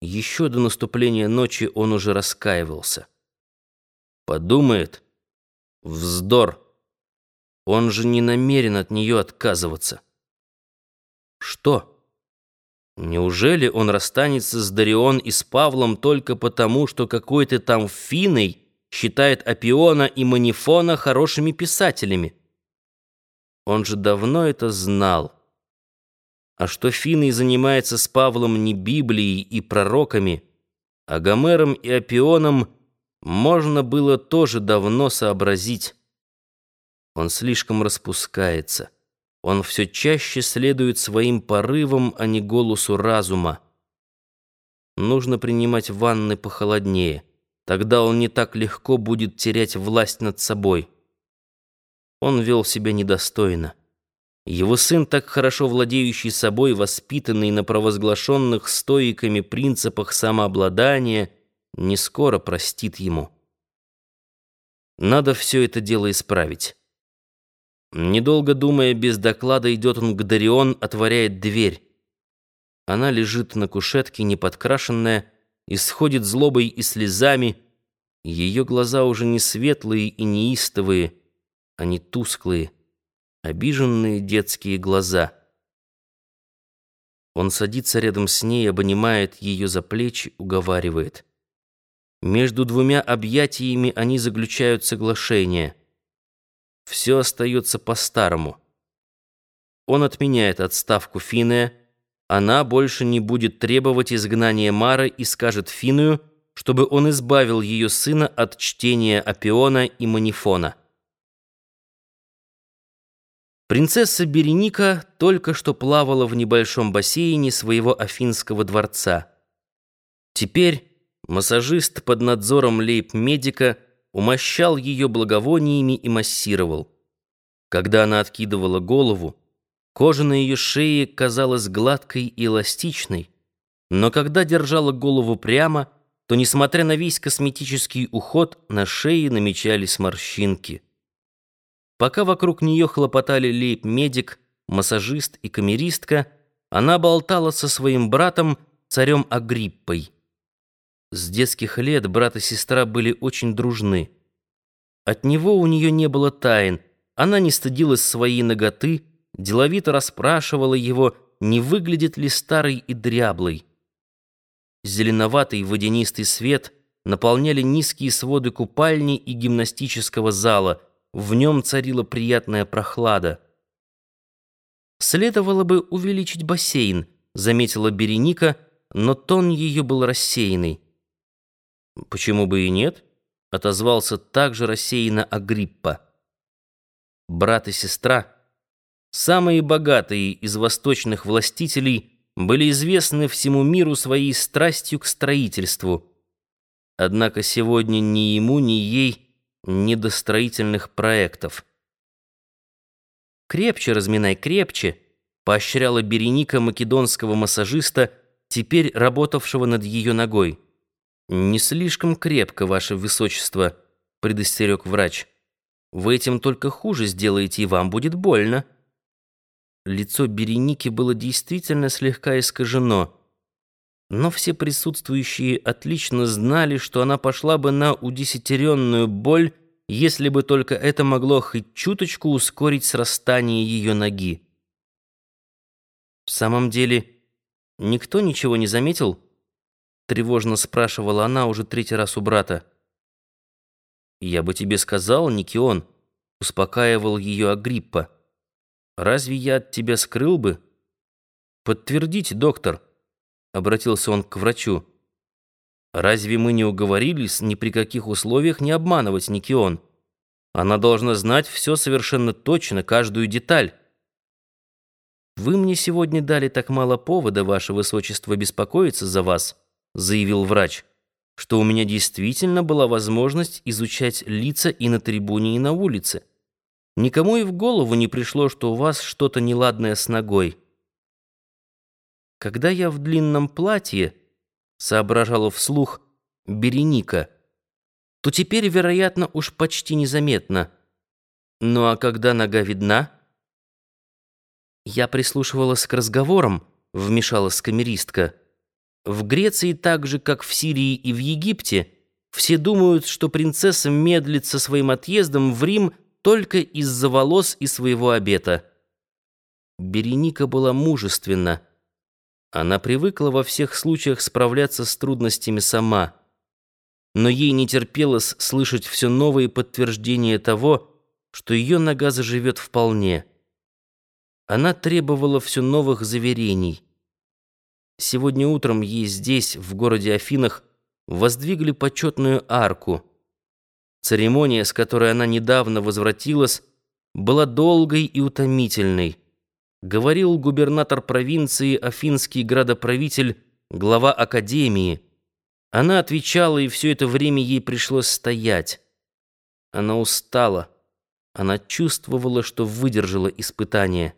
Еще до наступления ночи он уже раскаивался. Подумает, вздор. Он же не намерен от нее отказываться. Что? Неужели он расстанется с Дарион и с Павлом только потому, что какой-то там Финой считает Апиона и Манифона хорошими писателями? Он же давно это знал. А что Финой занимается с Павлом не Библией и пророками, а Гомером и Апионом, можно было тоже давно сообразить. Он слишком распускается. Он все чаще следует своим порывам, а не голосу разума. Нужно принимать ванны похолоднее. Тогда он не так легко будет терять власть над собой. Он вел себя недостойно. Его сын, так хорошо владеющий собой, воспитанный на провозглашенных стоиками принципах самообладания, не скоро простит ему. Надо все это дело исправить. Недолго думая, без доклада идет он к Дарион, отворяет дверь. Она лежит на кушетке, неподкрашенная, исходит злобой и слезами. Ее глаза уже не светлые и неистовые, они тусклые обиженные детские глаза. Он садится рядом с ней, обнимает ее за плечи, уговаривает. Между двумя объятиями они заключают соглашение. Все остается по-старому. Он отменяет отставку Финея, она больше не будет требовать изгнания Мары и скажет Финую, чтобы он избавил ее сына от чтения Апиона и Манифона. Принцесса Береника только что плавала в небольшом бассейне своего афинского дворца. Теперь массажист под надзором лейб-медика умощал ее благовониями и массировал. Когда она откидывала голову, кожа на ее шее казалась гладкой и эластичной, но когда держала голову прямо, то, несмотря на весь косметический уход, на шее намечались морщинки. Пока вокруг нее хлопотали лейб-медик, массажист и камеристка, она болтала со своим братом, царем Агриппой. С детских лет брат и сестра были очень дружны. От него у нее не было тайн, она не стыдилась своей ноготы, деловито расспрашивала его, не выглядит ли старый и дряблый. Зеленоватый водянистый свет наполняли низкие своды купальни и гимнастического зала — в нем царила приятная прохлада. «Следовало бы увеличить бассейн», — заметила Береника, но тон ее был рассеянный. «Почему бы и нет?» — отозвался также рассеянно Агриппа. Брат и сестра, самые богатые из восточных властителей, были известны всему миру своей страстью к строительству. Однако сегодня ни ему, ни ей недостроительных проектов. «Крепче разминай, крепче!» — поощряла Береника македонского массажиста, теперь работавшего над ее ногой. «Не слишком крепко, ваше высочество», — предостерег врач. «Вы этим только хуже сделаете, и вам будет больно». Лицо Береники было действительно слегка искажено, но все присутствующие отлично знали, что она пошла бы на удесятеренную боль, если бы только это могло хоть чуточку ускорить срастание ее ноги. «В самом деле, никто ничего не заметил?» — тревожно спрашивала она уже третий раз у брата. «Я бы тебе сказал, Никион», — успокаивал ее Агриппа. «Разве я от тебя скрыл бы?» «Подтвердите, доктор», — обратился он к врачу. Разве мы не уговорились ни при каких условиях не обманывать Никион? Она должна знать все совершенно точно, каждую деталь. «Вы мне сегодня дали так мало повода, ваше высочество, беспокоиться за вас», заявил врач, «что у меня действительно была возможность изучать лица и на трибуне, и на улице. Никому и в голову не пришло, что у вас что-то неладное с ногой. Когда я в длинном платье соображала вслух Береника, то теперь, вероятно, уж почти незаметно. Ну а когда нога видна? Я прислушивалась к разговорам, вмешалась камеристка. В Греции так же, как в Сирии и в Египте, все думают, что принцесса медлит со своим отъездом в Рим только из-за волос и своего обета. Береника была мужественна. Она привыкла во всех случаях справляться с трудностями сама. Но ей не терпелось слышать все новые подтверждения того, что ее нога заживет вполне. Она требовала все новых заверений. Сегодня утром ей здесь, в городе Афинах, воздвигли почетную арку. Церемония, с которой она недавно возвратилась, была долгой и утомительной. Говорил губернатор провинции, афинский градоправитель, глава академии. Она отвечала, и все это время ей пришлось стоять. Она устала. Она чувствовала, что выдержала испытание.